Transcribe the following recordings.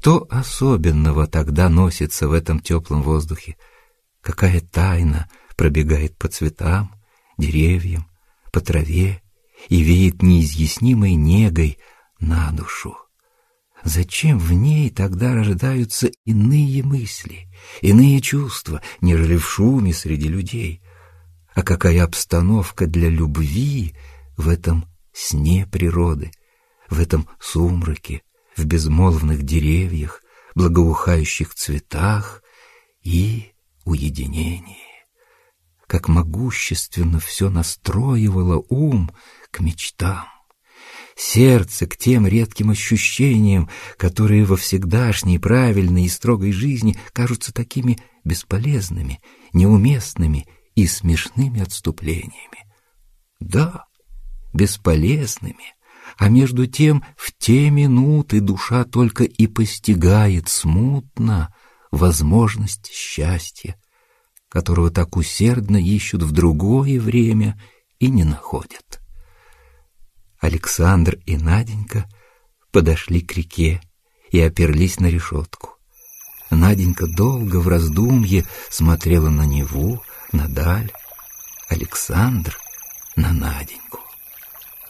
Что особенного тогда носится в этом теплом воздухе? Какая тайна пробегает по цветам, деревьям, по траве и веет неизъяснимой негой на душу? Зачем в ней тогда рождаются иные мысли, иные чувства, нежели в шуме среди людей? А какая обстановка для любви в этом сне природы, в этом сумраке, в безмолвных деревьях, благоухающих цветах и уединении? Как могущественно все настроивало ум к мечтам сердце к тем редким ощущениям, которые во всегдашней правильной и строгой жизни кажутся такими бесполезными, неуместными и смешными отступлениями. Да, бесполезными, а между тем в те минуты душа только и постигает смутно возможность счастья, которого так усердно ищут в другое время и не находят. Александр и Наденька подошли к реке и оперлись на решетку. Наденька долго в раздумье смотрела на Неву, на даль, Александр на Наденьку.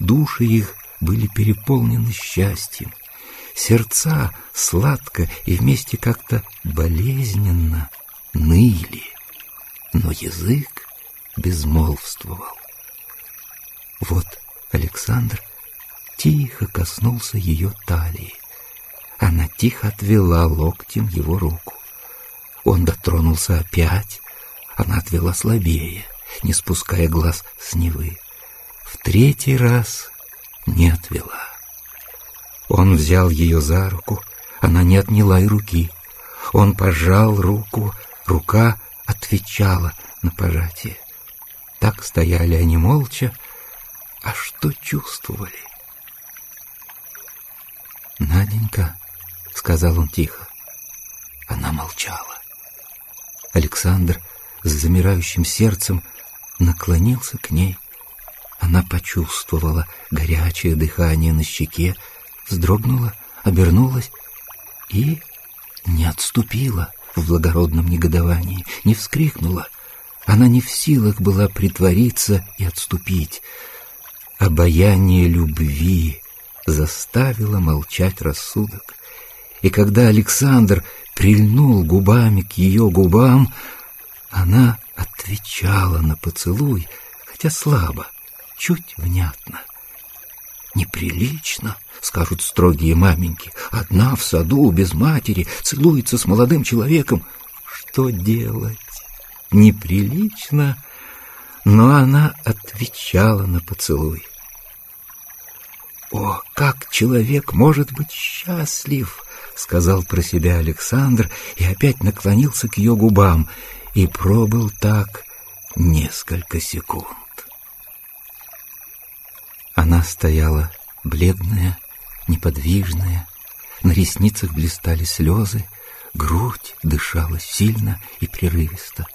Души их были переполнены счастьем, сердца сладко и вместе как-то болезненно ныли, но язык безмолвствовал. Вот Александр тихо коснулся ее талии. Она тихо отвела локтем его руку. Он дотронулся опять. Она отвела слабее, не спуская глаз с Невы. В третий раз не отвела. Он взял ее за руку, она не отняла и руки. Он пожал руку, рука отвечала на пожатие. Так стояли они молча, а что чувствовали? «Наденька», — сказал он тихо. Она молчала. Александр с замирающим сердцем наклонился к ней. Она почувствовала горячее дыхание на щеке, вздрогнула, обернулась и не отступила в благородном негодовании, не вскрикнула. Она не в силах была притвориться и отступить — Обаяние любви заставило молчать рассудок. И когда Александр прильнул губами к ее губам, она отвечала на поцелуй, хотя слабо, чуть внятно. «Неприлично», — скажут строгие маменьки, «одна в саду, без матери, целуется с молодым человеком. Что делать? Неприлично?» Но она отвечала на поцелуй. «О, как человек может быть счастлив!» — сказал про себя Александр и опять наклонился к ее губам и пробыл так несколько секунд. Она стояла бледная, неподвижная, на ресницах блистали слезы, грудь дышала сильно и прерывисто.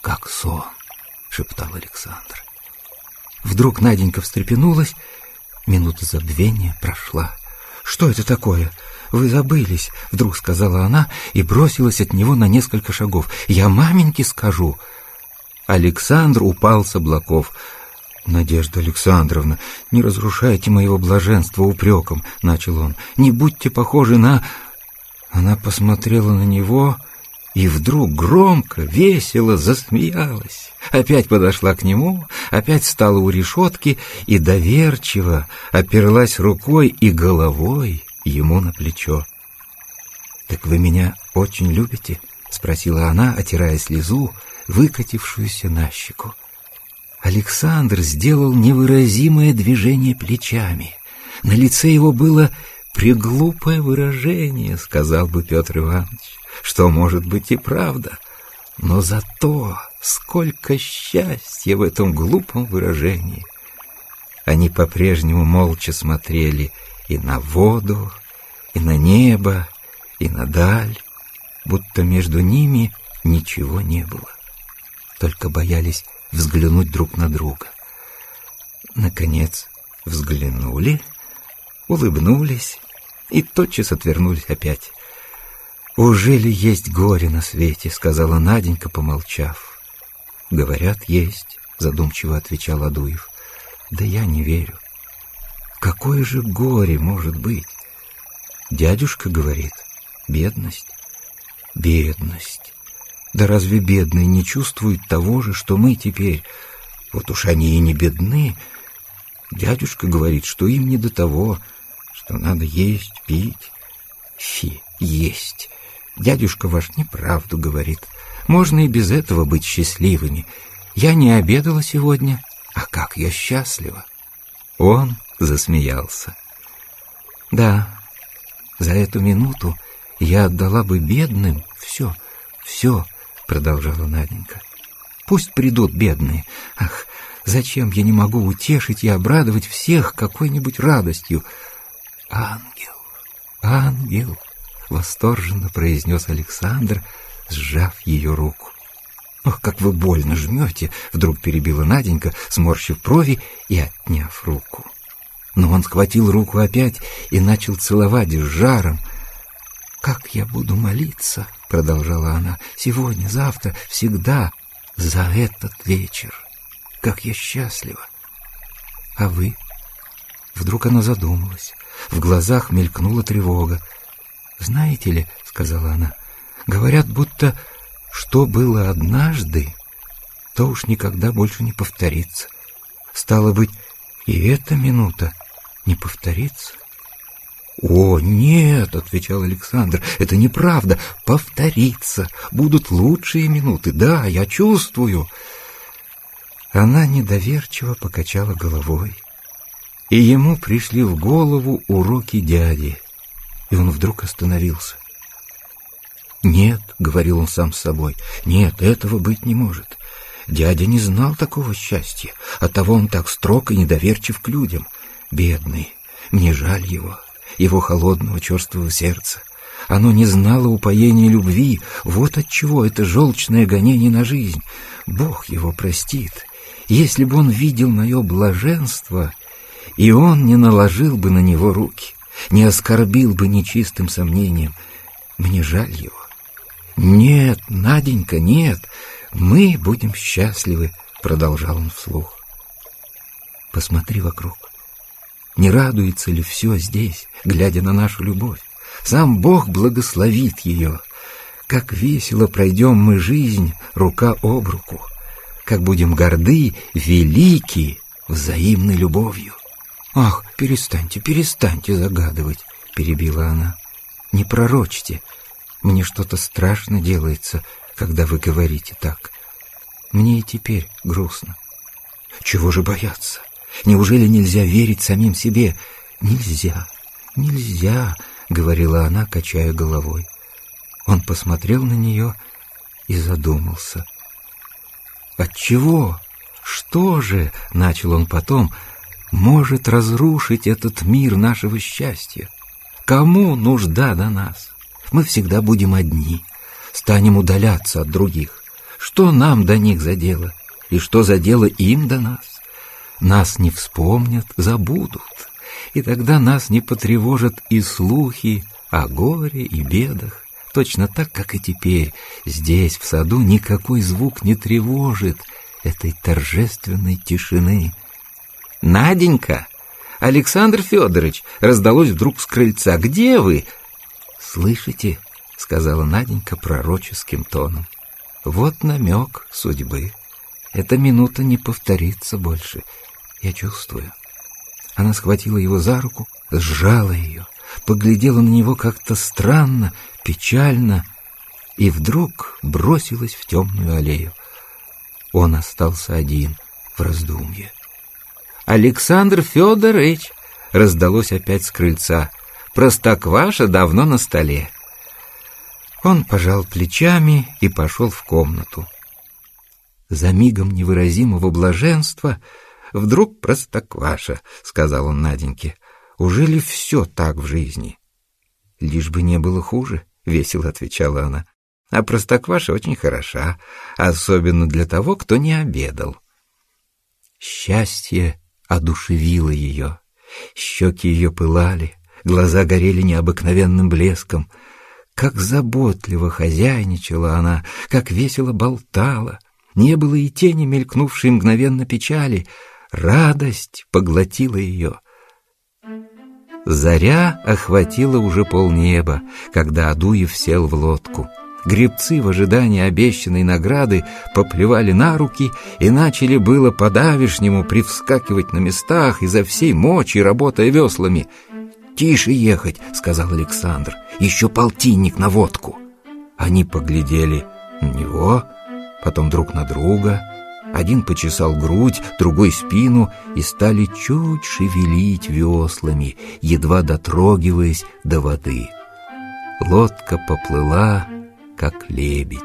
«Как сон!» — шептал Александр. Вдруг Наденька встрепенулась Минута забвения прошла. «Что это такое? Вы забылись!» — вдруг сказала она и бросилась от него на несколько шагов. «Я маменьке скажу!» Александр упал с облаков. «Надежда Александровна, не разрушайте моего блаженства упреком», — начал он. «Не будьте похожи на...» Она посмотрела на него и вдруг громко, весело засмеялась. Опять подошла к нему, опять стала у решетки и доверчиво оперлась рукой и головой ему на плечо. «Так вы меня очень любите?» — спросила она, отирая слезу, выкатившуюся на щеку. Александр сделал невыразимое движение плечами. На лице его было приглупое выражение, сказал бы Петр Иванович что может быть и правда. Но зато сколько счастья в этом глупом выражении. Они по-прежнему молча смотрели и на воду, и на небо, и на даль, будто между ними ничего не было. Только боялись взглянуть друг на друга. Наконец взглянули, улыбнулись и тотчас отвернулись опять. «Уже ли есть горе на свете?» — сказала Наденька, помолчав. «Говорят, есть», — задумчиво отвечал Адуев. «Да я не верю. Какое же горе может быть?» Дядюшка говорит, бедность. Бедность. Да разве бедные не чувствуют того же, что мы теперь? Вот уж они и не бедны. Дядюшка говорит, что им не до того, что надо есть, пить. Фи, есть. Дядюшка ваш неправду говорит. Можно и без этого быть счастливыми. Я не обедала сегодня, а как я счастлива. Он засмеялся. Да, за эту минуту я отдала бы бедным все, все, продолжала Наденька. Пусть придут бедные. Ах, зачем я не могу утешить и обрадовать всех какой-нибудь радостью? Ангел, ангел, восторженно произнес Александр, сжав ее руку. «Ох, как вы больно жмете!» — вдруг перебила Наденька, сморщив брови и отняв руку. Но он схватил руку опять и начал целовать с жаром. «Как я буду молиться!» — продолжала она. «Сегодня, завтра, всегда за этот вечер! Как я счастлива!» «А вы?» Вдруг она задумалась. В глазах мелькнула тревога. «Знаете ли, — сказала она, — говорят, будто что было однажды, то уж никогда больше не повторится. Стало быть, и эта минута не повторится? «О, нет!» — отвечал Александр. «Это неправда. Повторится. Будут лучшие минуты. Да, я чувствую». Она недоверчиво покачала головой. И ему пришли в голову уроки дяди. И он вдруг остановился. «Нет», — говорил он сам с собой, — «нет, этого быть не может. Дядя не знал такого счастья, оттого он так строг и недоверчив к людям. Бедный, мне жаль его, его холодного черствого сердца. Оно не знало упоения любви, вот отчего это желчное гонение на жизнь. Бог его простит. Если бы он видел мое блаженство, и он не наложил бы на него руки, не оскорбил бы нечистым сомнением, мне жаль его. Нет, Наденька, нет, мы будем счастливы, продолжал он вслух. Посмотри вокруг. Не радуется ли все здесь, глядя на нашу любовь? Сам Бог благословит ее. Как весело пройдем мы жизнь рука об руку, как будем горды, велики взаимной любовью. «Ах, перестаньте, перестаньте загадывать», — перебила она. «Не пророчьте. Мне что-то страшно делается, когда вы говорите так. Мне и теперь грустно. Чего же бояться? Неужели нельзя верить самим себе? Нельзя, нельзя, говорила она, качая головой. Он посмотрел на нее и задумался. Отчего? Что же, начал он потом, может разрушить этот мир нашего счастья? Кому нужда до нас? Мы всегда будем одни, станем удаляться от других. Что нам до них за дело? И что за дело им до нас? Нас не вспомнят, забудут, и тогда нас не потревожат и слухи о горе и бедах. Точно так, как и теперь, здесь, в саду, никакой звук не тревожит этой торжественной тишины. «Наденька! Александр Федорович!» раздалось вдруг с крыльца. «Где вы?» «Слышите?» — сказала Наденька пророческим тоном. «Вот намек судьбы. Эта минута не повторится больше. Я чувствую. Она схватила его за руку, сжала ее, поглядела на него как-то странно, печально и вдруг бросилась в темную аллею. Он остался один в раздумье. «Александр Федорович!» — раздалось опять с крыльца. «Простокваша давно на столе». Он пожал плечами и пошел в комнату. За мигом невыразимого блаженства — Вдруг простокваша, — сказал он Наденьке. Уже ли все так в жизни? Лишь бы не было хуже, — весело отвечала она. А простокваша очень хороша, особенно для того, кто не обедал. Счастье одушевило ее. Щеки ее пылали, Глаза горели необыкновенным блеском. Как заботливо хозяйничала она, как весело болтала. Не было и тени, мелькнувшей мгновенно печали. Радость поглотила ее. Заря охватила уже полнеба, когда Адуев сел в лодку. Гребцы в ожидании обещанной награды поплевали на руки и начали было по-давишнему привскакивать на местах изо всей мочи, работая веслами. «Тише ехать», — сказал Александр, — «еще полтинник на водку». Они поглядели на него, потом друг на друга. Один почесал грудь, другой спину и стали чуть шевелить веслами, едва дотрогиваясь до воды. Лодка поплыла, как лебедь.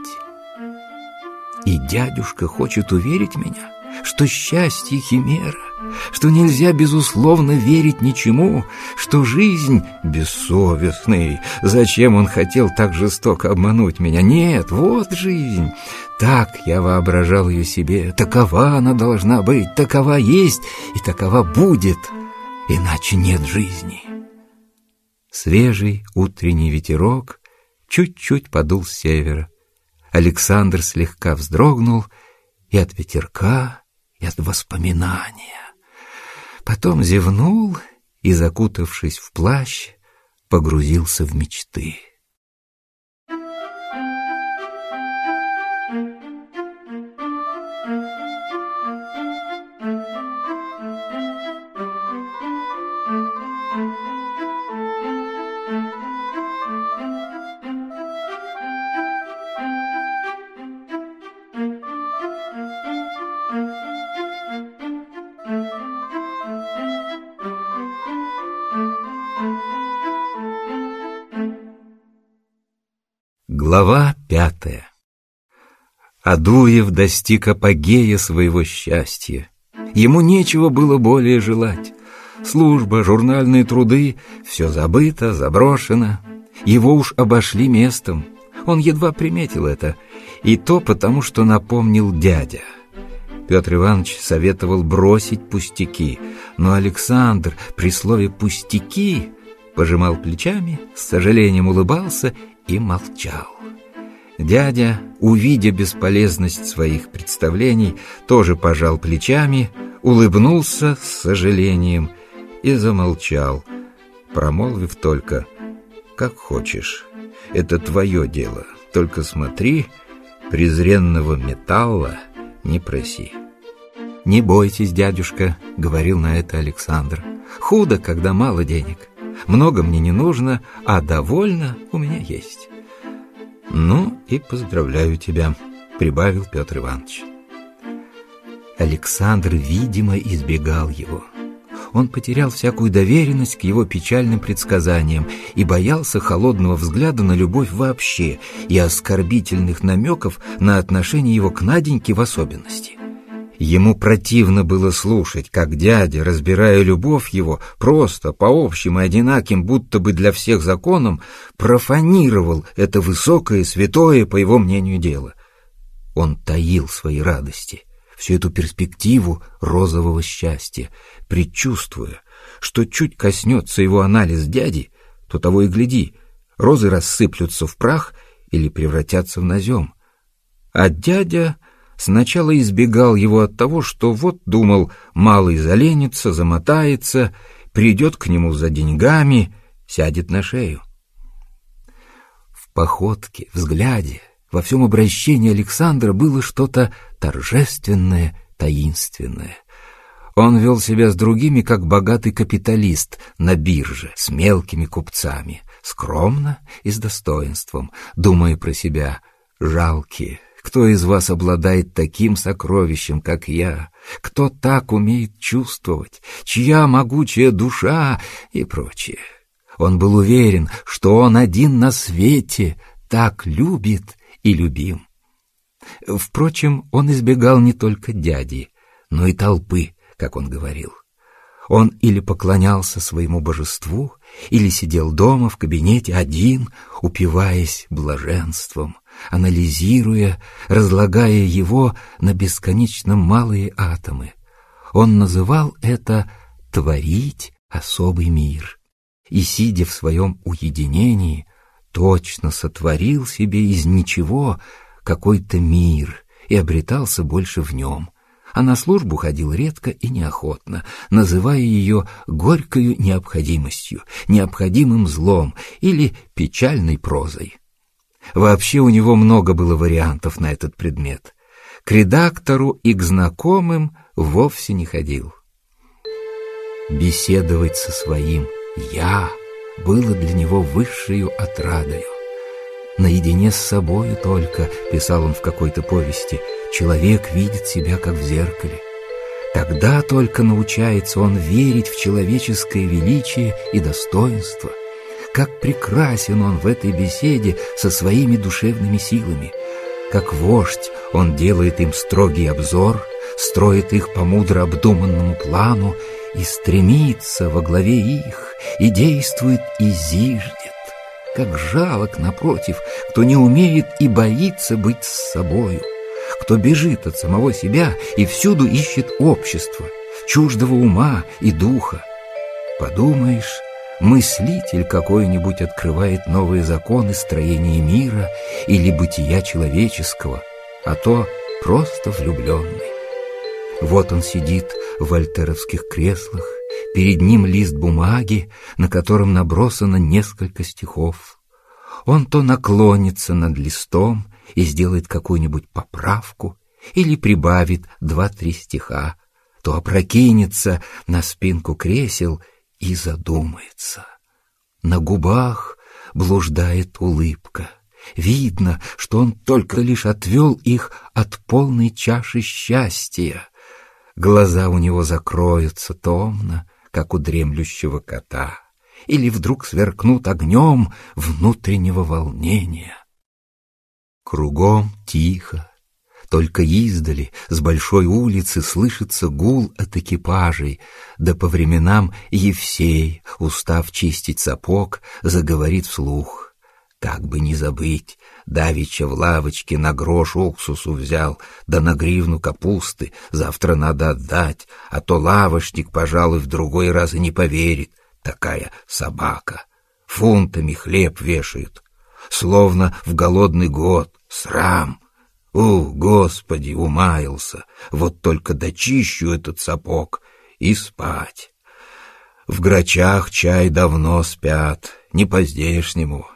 И дядюшка хочет уверить меня, что счастье — химера, что нельзя безусловно верить ничему, что жизнь бессовестный. Зачем он хотел так жестоко обмануть меня? Нет, вот жизнь. Так я воображал ее себе. Такова она должна быть, такова есть и такова будет. Иначе нет жизни. Свежий утренний ветерок чуть-чуть подул с севера. Александр слегка вздрогнул и от ветерка, и от воспоминания. Потом зевнул и, закутавшись в плащ, погрузился в мечты. Глава пятая Адуев достиг апогея своего счастья. Ему нечего было более желать. Служба, журнальные труды — все забыто, заброшено. Его уж обошли местом. Он едва приметил это. И то потому, что напомнил дядя. Петр Иванович советовал бросить пустяки, но Александр при слове «пустяки» пожимал плечами, с сожалением улыбался и молчал. Дядя, увидя бесполезность своих представлений, тоже пожал плечами, улыбнулся с сожалением и замолчал, промолвив только «Как хочешь, это твое дело, только смотри, презренного металла не проси». «Не бойтесь, дядюшка», — говорил на это Александр. «Худо, когда мало денег. Много мне не нужно, а довольно у меня есть». «Ну и поздравляю тебя», — прибавил Петр Иванович. Александр, видимо, избегал его. Он потерял всякую доверенность к его печальным предсказаниям и боялся холодного взгляда на любовь вообще и оскорбительных намеков на отношение его к Наденьке в особенности. Ему противно было слушать, как дядя, разбирая любовь его, просто по общим и одинаким, будто бы для всех законам, профанировал это высокое, святое, по его мнению, дело. Он таил свои радости, всю эту перспективу розового счастья, предчувствуя, что чуть коснется его анализ дяди, то того и гляди, розы рассыплются в прах или превратятся в назем. А дядя Сначала избегал его от того, что вот думал, малый заленится, замотается, придет к нему за деньгами, сядет на шею. В походке, взгляде, во всем обращении Александра было что-то торжественное, таинственное. Он вел себя с другими, как богатый капиталист на бирже, с мелкими купцами, скромно и с достоинством, думая про себя «жалкие, кто из вас обладает таким сокровищем, как я? Кто так умеет чувствовать? Чья могучая душа? И прочее. Он был уверен, что он один на свете так любит и любим. Впрочем, он избегал не только дяди, но и толпы, как он говорил. Он или поклонялся своему божеству, или сидел дома в кабинете один, упиваясь блаженством анализируя, разлагая его на бесконечно малые атомы. Он называл это «творить особый мир». и, сидя в своем уединении, точно сотворил себе из ничего какой-то мир и обретался больше в нем, а на службу ходил редко и неохотно, называя ее горькою необходимостью, необходимым злом или печальной прозой. Вообще у него много было вариантов на этот предмет. К редактору и к знакомым вовсе не ходил. Беседовать со своим «я» было для него высшую отрадою. Наедине с собою только, писал он в какой-то повести, человек видит себя как в зеркале. Тогда только научается он верить в человеческое величие и достоинство. Как прекрасен он в этой беседе со своими душевными силами. Как вождь он делает им строгий обзор, строит их по мудро обдуманному плану и стремится во главе их, и действует и зиждет как жалок, напротив, кто не умеет и боится быть с собою, кто бежит от самого себя и всюду ищет общество, чуждого ума и духа. Подумаешь, мыслитель какой-нибудь открывает новые законы строения мира или бытия человеческого, а то просто влюбленный. Вот он сидит в вольтеровских креслах, Перед ним лист бумаги, на котором набросано несколько стихов. Он то наклонится над листом и сделает какую-нибудь поправку или прибавит два-три стиха, то опрокинется на спинку кресел и задумается. На губах блуждает улыбка. Видно, что он только лишь отвел их от полной чаши счастья. Глаза у него закроются томно, как у дремлющего кота, или вдруг сверкнут огнем внутреннего волнения. Кругом тихо, только издали, с большой улицы, слышится гул от экипажей, да по временам Евсей, устав чистить сапог, заговорит вслух. Как бы не забыть, Давича в лавочке на грош уксусу взял, да на гривну капусты, завтра надо отдать, а то лавочник, пожалуй, в другой раз и не поверит. Такая собака. Фунтами хлеб вешает. Словно в голодный год. Срам. О, Господи, умаялся. Вот только дочищу этот сапог и спать. В грачах чай давно спят, не по-здешнему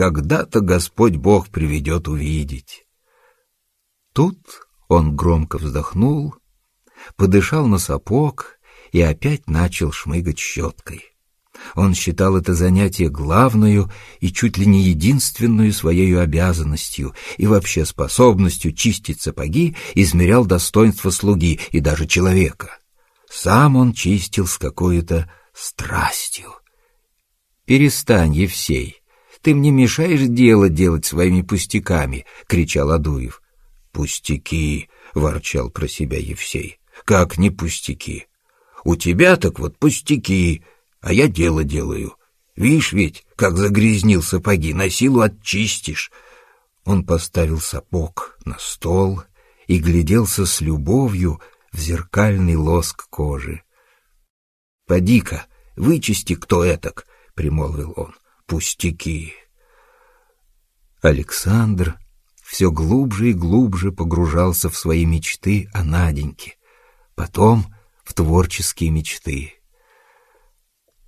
когда-то Господь Бог приведет увидеть. Тут он громко вздохнул, подышал на сапог и опять начал шмыгать щеткой. Он считал это занятие главную и чуть ли не единственную своей обязанностью и вообще способностью чистить сапоги измерял достоинство слуги и даже человека. Сам он чистил с какой-то страстью. «Перестань, Евсей!» Ты мне мешаешь дело делать своими пустяками, — кричал Адуев. — Пустяки, — ворчал про себя Евсей. — Как не пустяки? У тебя так вот пустяки, а я дело делаю. Видишь ведь, как загрязнил сапоги, на силу отчистишь. Он поставил сапог на стол и гляделся с любовью в зеркальный лоск кожи. — Поди-ка, вычисти, кто этак, — примолвил он пустяки. Александр все глубже и глубже погружался в свои мечты о Наденьке, потом в творческие мечты.